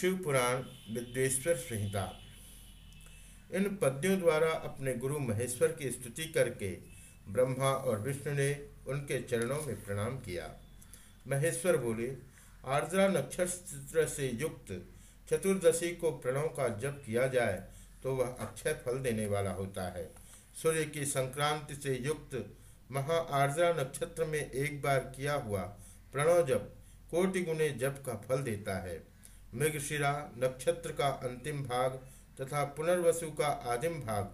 शिव पुराण विद्वेश्वर संहिता। इन पद्यों द्वारा अपने गुरु महेश्वर की स्तुति करके ब्रह्मा और विष्णु ने उनके चरणों में प्रणाम किया। महेश्वर बोले, आर्द्रा नक्षत्र से युक्त चतुर्दशी को प्रणव का जप किया जाए तो वह अक्षय फल देने वाला होता है। सूर्य की संक्रांति से युक्त महा आर्द्रा नक्षत्र में एक बार किया हुआ प्रणव जप कोटि गुणे जप का फल देता है। मृगशिरा, नक्षत्र का अंतिम भाग तथा पुनर्वसु का आदिम भाग,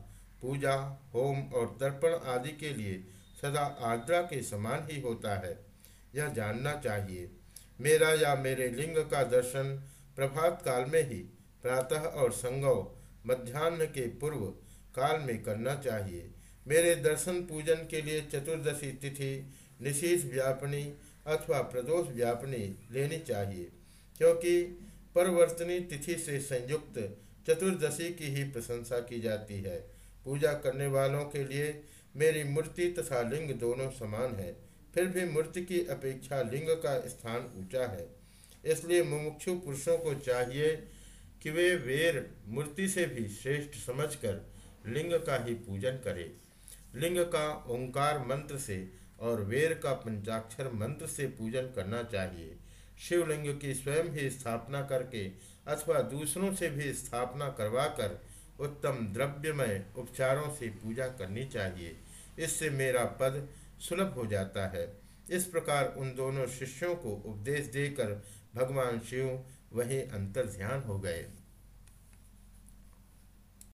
पूजा, होम और तर्पण आदि के लिए सदा आर्द्रा के समान ही होता है। यह जानना चाहिए। मेरा या मेरे लिंग का दर्शन प्रभात काल में ही, प्रातः और संगव मध्यान्ह के पूर्व काल में करना चाहिए। मेरे दर्शन पूजन के लिए चतुर्दशी तिथि निशीष व्यापनी अथवा प्रदोष व्यापनी लेनी चाहिए, क्योंकि परवर्तनी तिथि से संयुक्त चतुर्दशी की ही प्रशंसा की जाती है। पूजा करने वालों के लिए मेरी मूर्ति तथा लिंग दोनों समान है। फिर भी मूर्ति की अपेक्षा लिंग का स्थान ऊँचा है। इसलिए मुमुक्षु पुरुषों को चाहिए कि वे वेर मूर्ति से भी श्रेष्ठ समझकर लिंग का ही पूजन करें। लिंग का ओंकार मंत्र से और वेर का पंचाक्षर मंत्र से पूजन करना चाहिए। शिवलिंग की स्वयं ही स्थापना करके अथवा दूसरों से भी स्थापना करवाकर उत्तम द्रव्यमय उपचारों से पूजा करनी चाहिए। इससे मेरा पद सुलभ हो जाता है। इस प्रकार उन दोनों शिष्यों को उपदेश देकर भगवान शिव वहीं अंतर ध्यान हो गए।